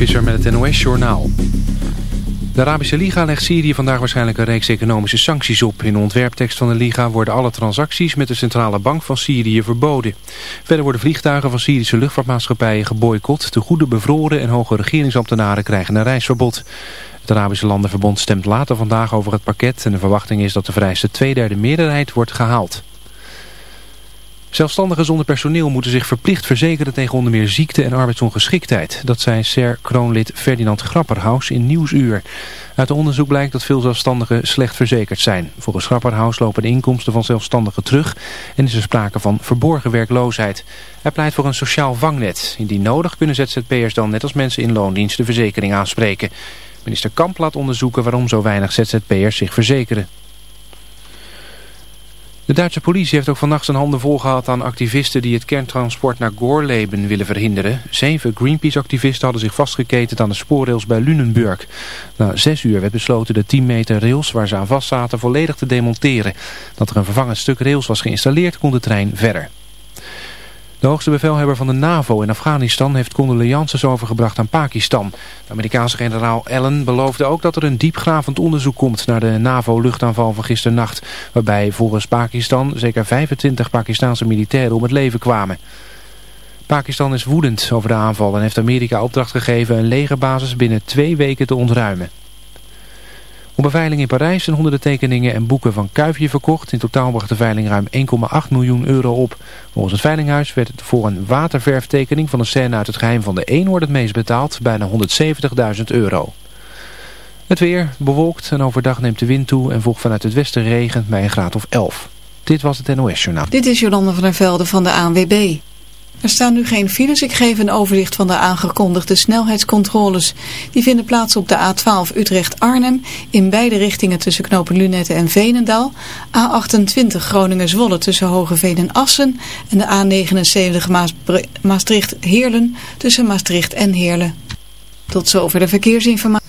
Visser met het NOS-journaal. De Arabische Liga legt Syrië vandaag waarschijnlijk een reeks economische sancties op. In de ontwerptekst van de Liga worden alle transacties met de centrale bank van Syrië verboden. Verder worden vliegtuigen van Syrische luchtvaartmaatschappijen geboycott. De goede bevroren en hoge regeringsambtenaren krijgen een reisverbod. Het Arabische Landenverbond stemt later vandaag over het pakket... en de verwachting is dat de vereiste tweederde meerderheid wordt gehaald. Zelfstandigen zonder personeel moeten zich verplicht verzekeren tegen onder meer ziekte en arbeidsongeschiktheid. Dat zei SER-kroonlid Ferdinand Grapperhaus in Nieuwsuur. Uit onderzoek blijkt dat veel zelfstandigen slecht verzekerd zijn. Volgens Grapperhaus lopen de inkomsten van zelfstandigen terug en is er sprake van verborgen werkloosheid. Hij pleit voor een sociaal vangnet. Indien nodig kunnen ZZP'ers dan net als mensen in loondienst de verzekering aanspreken. Minister Kamp laat onderzoeken waarom zo weinig ZZP'ers zich verzekeren. De Duitse politie heeft ook vannacht zijn handen vol gehad aan activisten die het kerntransport naar Gorleben willen verhinderen. Zeven Greenpeace-activisten hadden zich vastgeketend aan de spoorrails bij Lunenburg. Na zes uur werd besloten de 10 meter rails waar ze aan vast zaten volledig te demonteren. Dat er een vervangend stuk rails was geïnstalleerd kon de trein verder. De hoogste bevelhebber van de NAVO in Afghanistan heeft condolences overgebracht aan Pakistan. De Amerikaanse generaal Allen beloofde ook dat er een diepgravend onderzoek komt naar de NAVO-luchtaanval van gisternacht. Waarbij volgens Pakistan zeker 25 Pakistanse militairen om het leven kwamen. Pakistan is woedend over de aanval en heeft Amerika opdracht gegeven een legerbasis binnen twee weken te ontruimen. Op een veiling in Parijs zijn honderden tekeningen en boeken van Kuifje verkocht. In totaal bracht de veiling ruim 1,8 miljoen euro op. Volgens het veilinghuis werd het voor een waterverftekening van een scène uit het geheim van de eenhoorn het meest betaald. Bijna 170.000 euro. Het weer bewolkt en overdag neemt de wind toe en volgt vanuit het westen regen bij een graad of 11. Dit was het NOS Journaal. Dit is Jolande van der Velde van de ANWB. Er staan nu geen files. Ik geef een overzicht van de aangekondigde snelheidscontroles. Die vinden plaats op de A12 Utrecht-Arnhem in beide richtingen tussen knopen Lunette en Veenendaal. A28 Groningen-Zwolle tussen Hogeveen en Assen. En de A79 Maastricht-Heerlen tussen Maastricht en Heerlen. Tot zover de verkeersinformatie.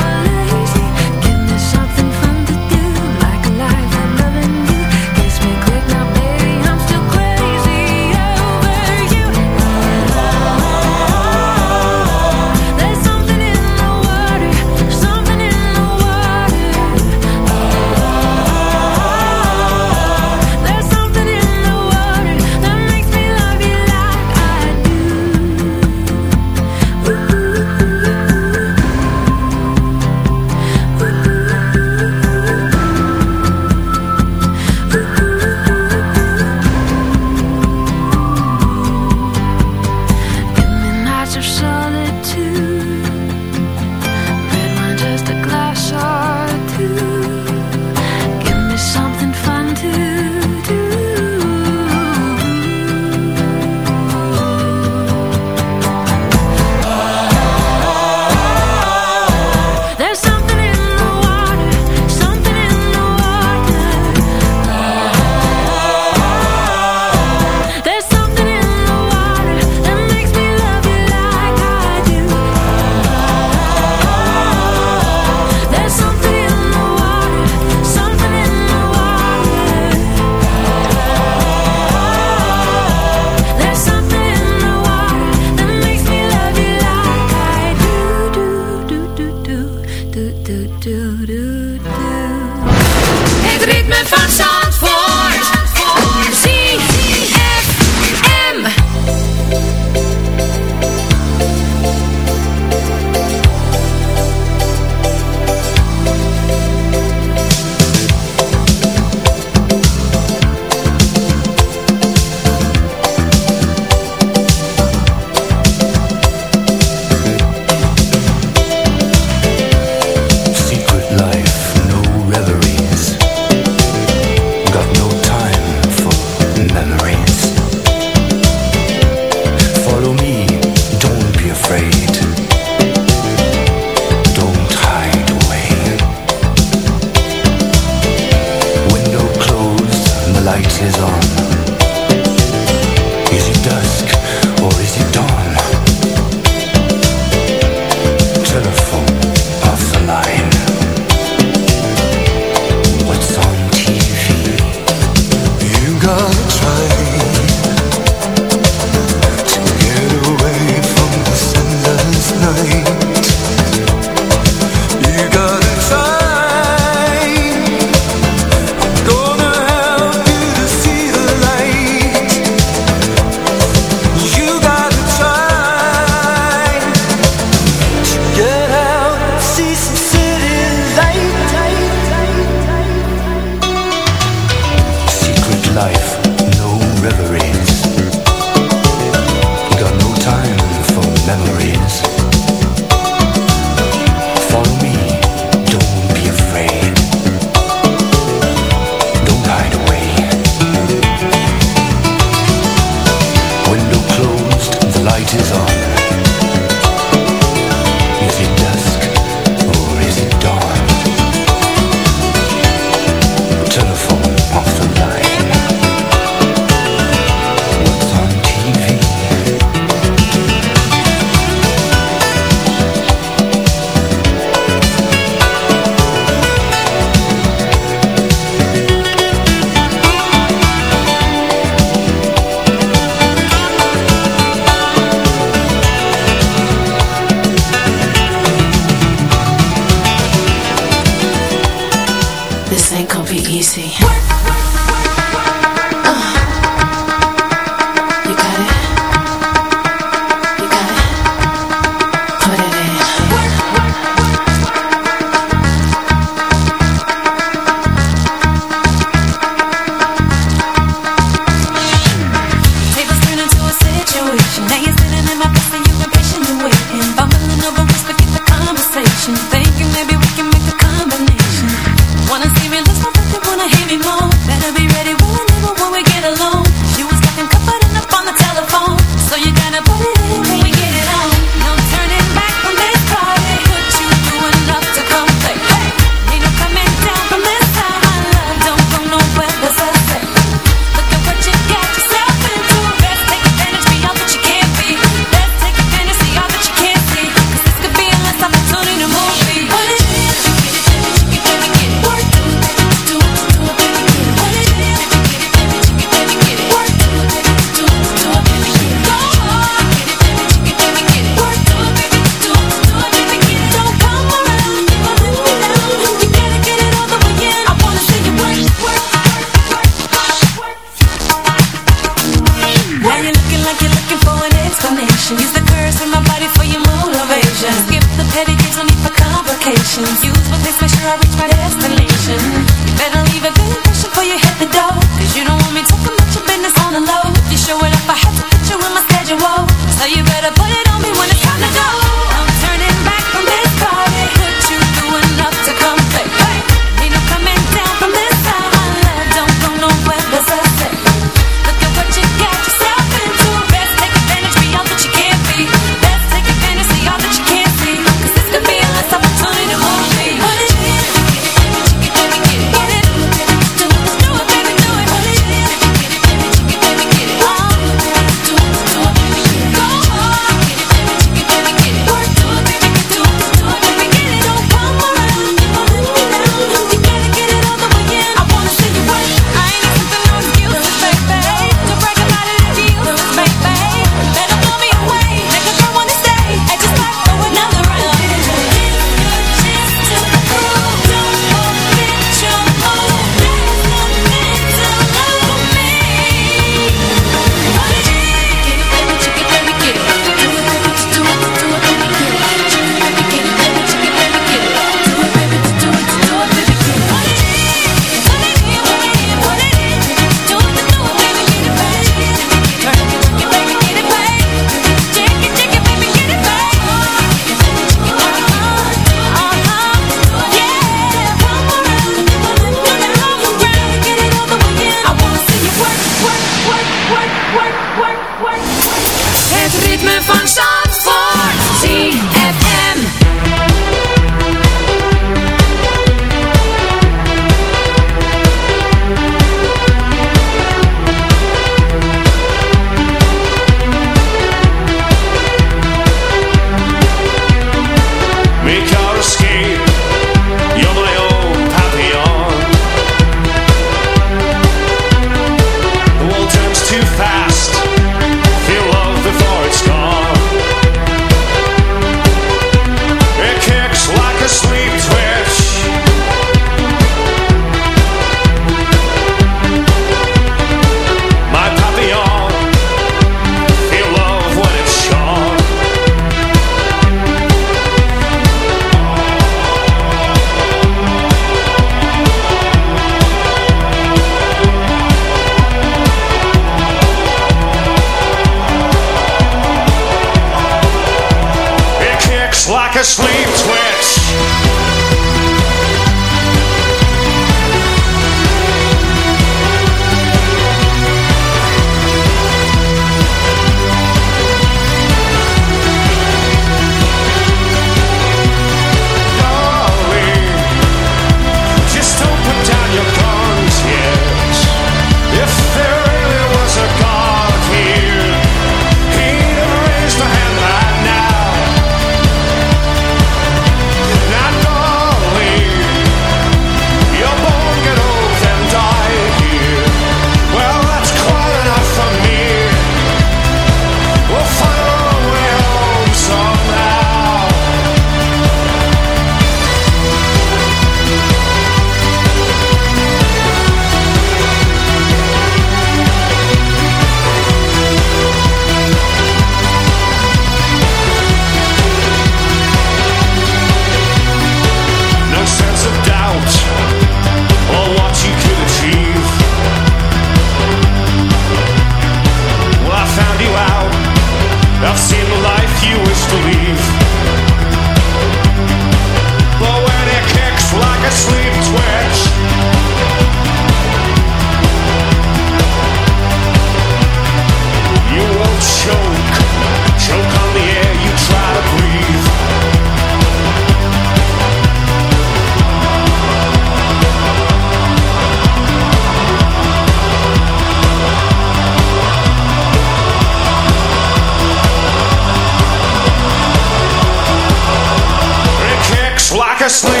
like a sleep.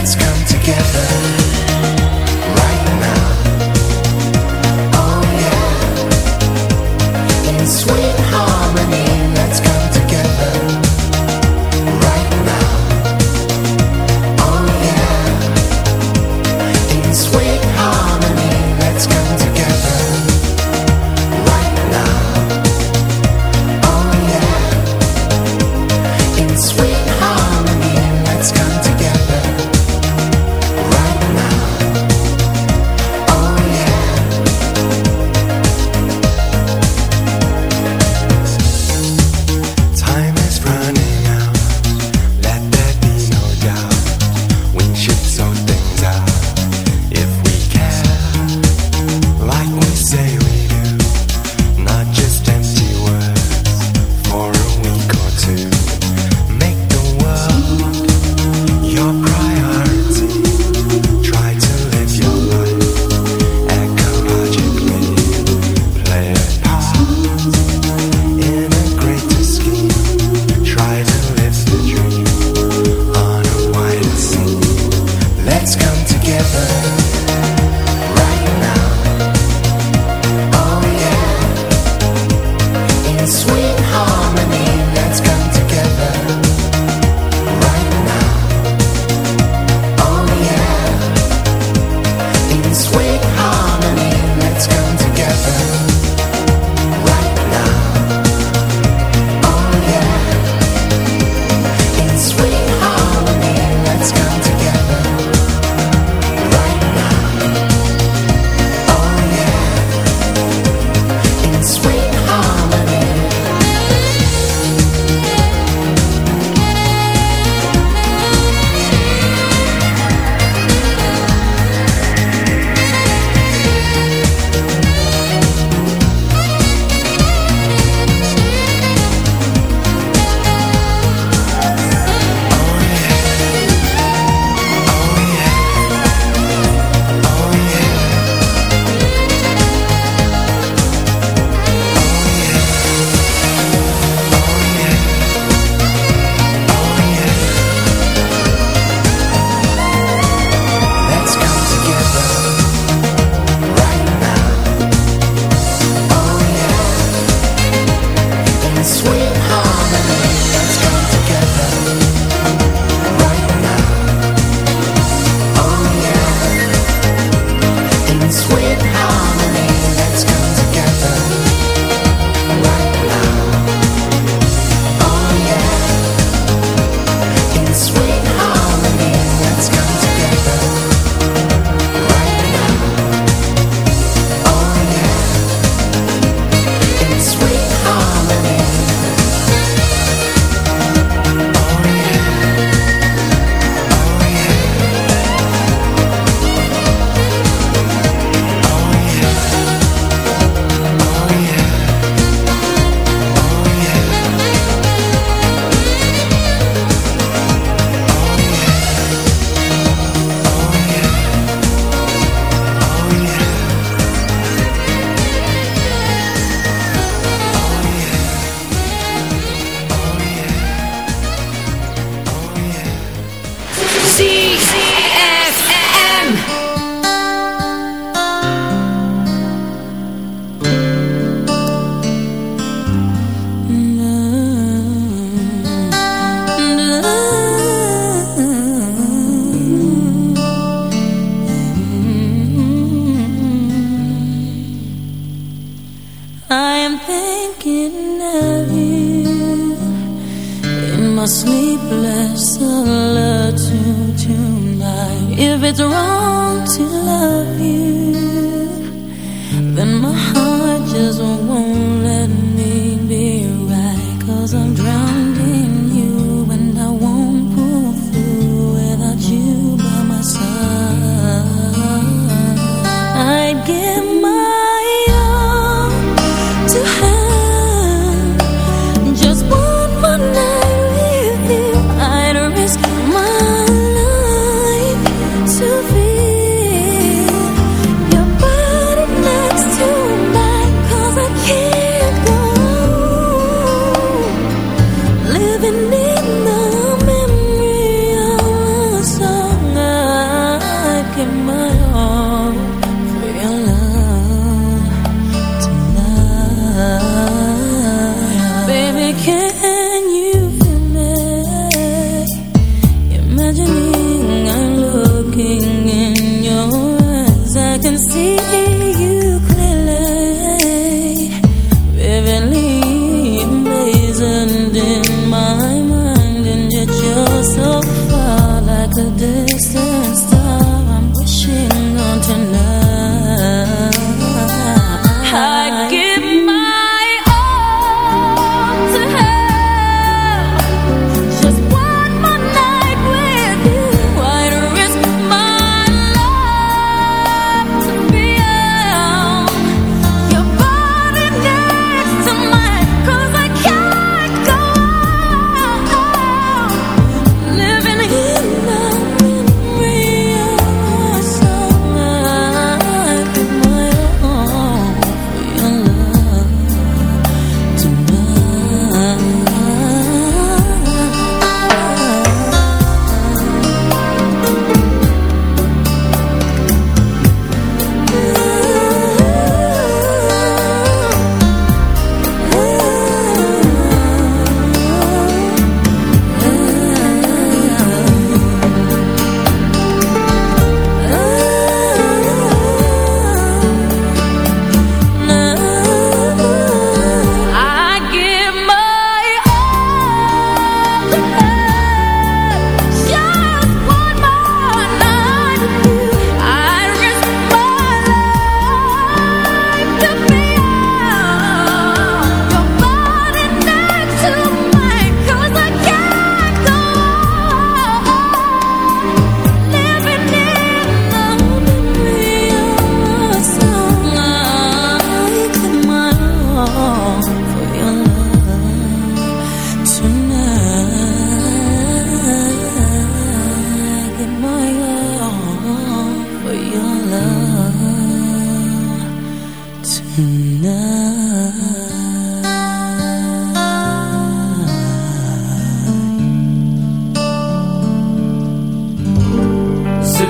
let's come together. It's wrong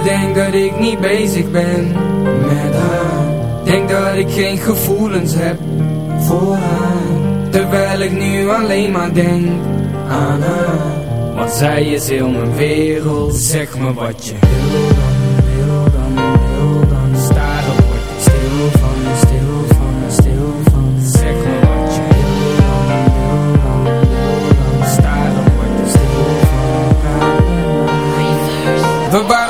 Ze denkt dat ik niet bezig ben met haar. Denk dat ik geen gevoelens heb voor haar. Terwijl ik nu alleen maar denk aan haar. Want zij is heel mijn wereld. Zeg me wat je wil dan, wil dan, wil dan. Staren word ik stil van, stil van, stil van. Zeg me wat je wil dan, wil dan, wil dan. Staren word ik stil van. We waren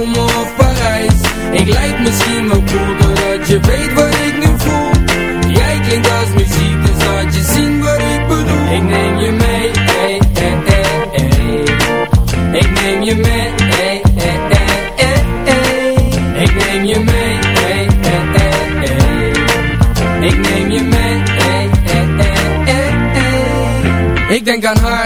Ik lijk misschien wel cool Doordat je weet wat ik nu voel Jij klinkt als muziek Dus laat je zien wat ik bedoel Ik neem je mee hey, hey, hey, hey. Ik neem je mee hey, hey, hey, hey. Ik neem je mee hey, hey, hey, hey. Ik neem je mee hey, hey, hey, hey. Ik denk aan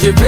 je weet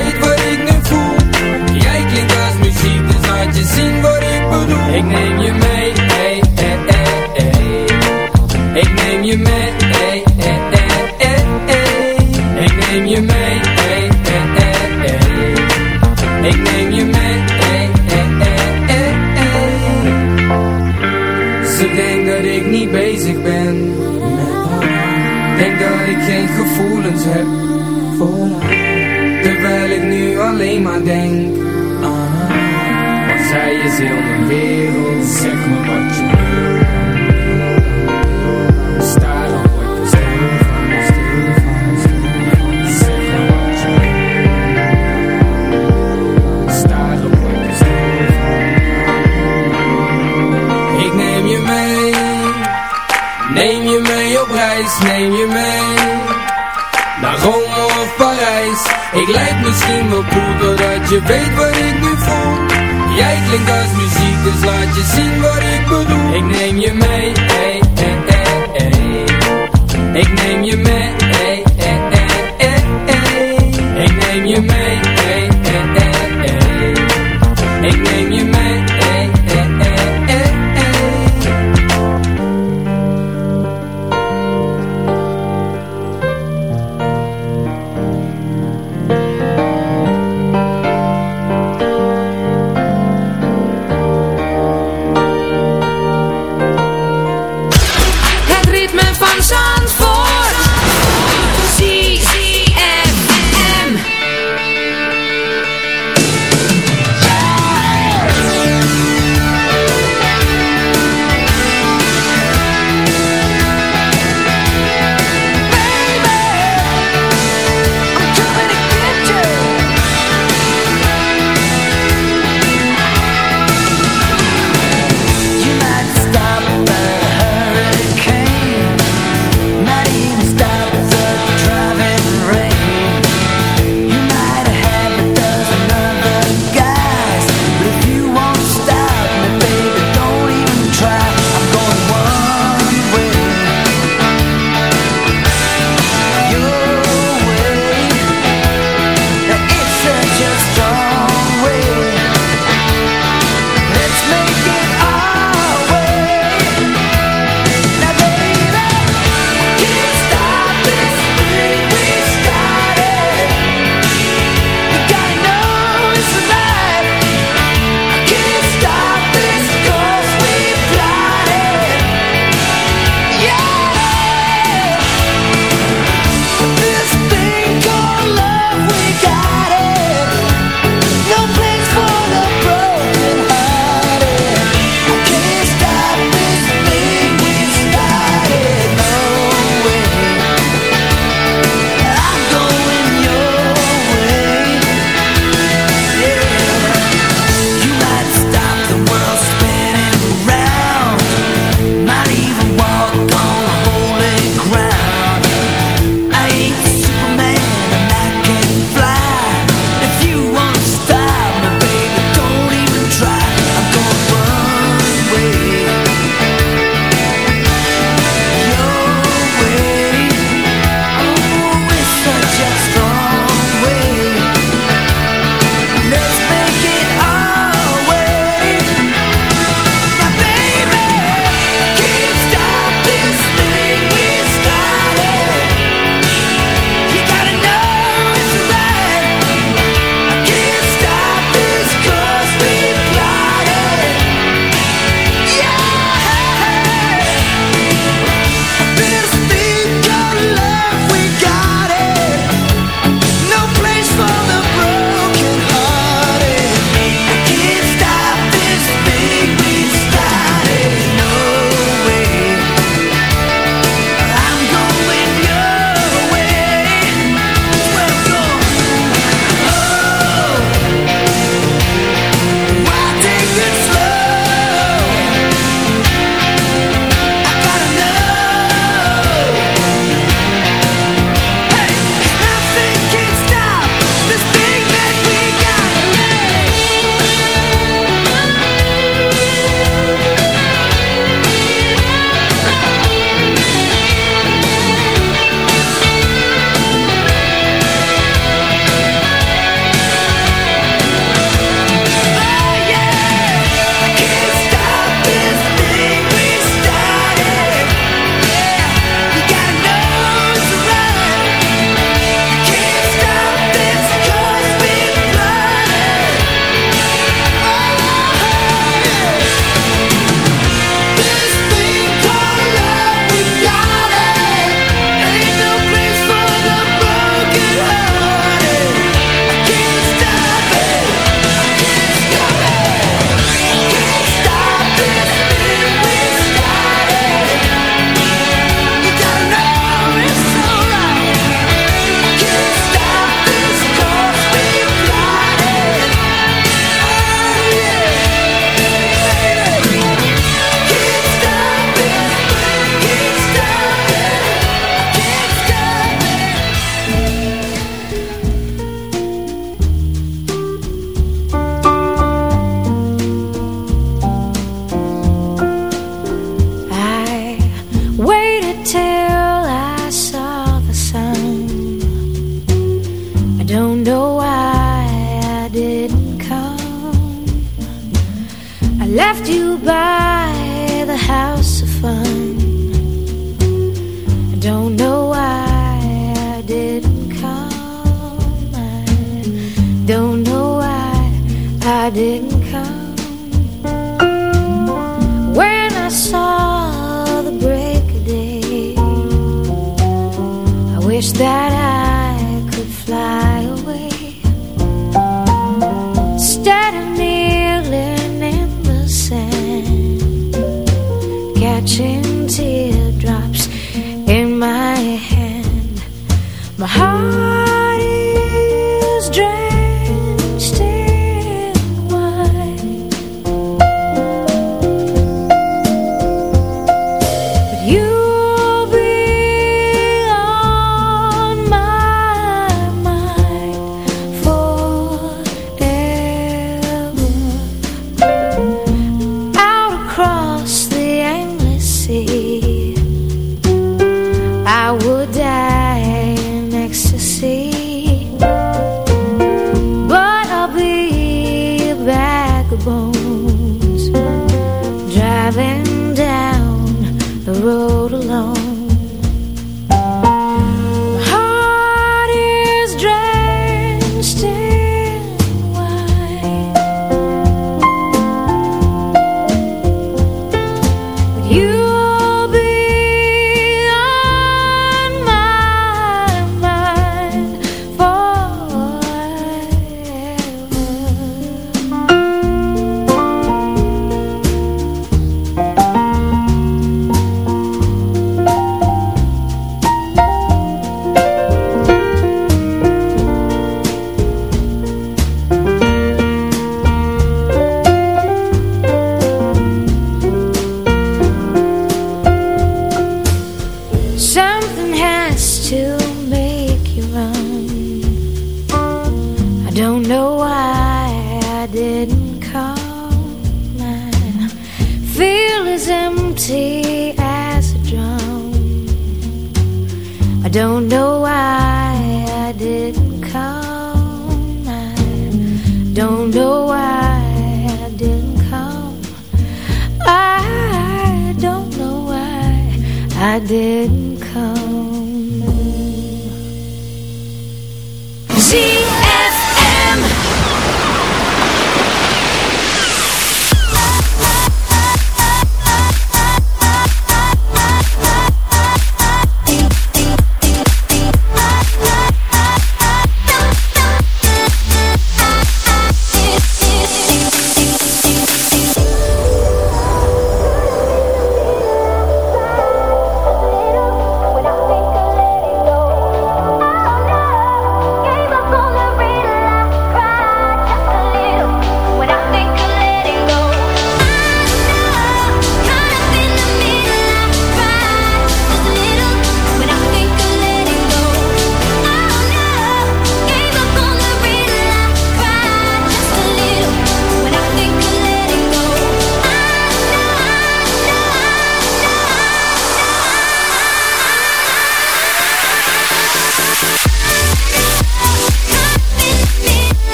would die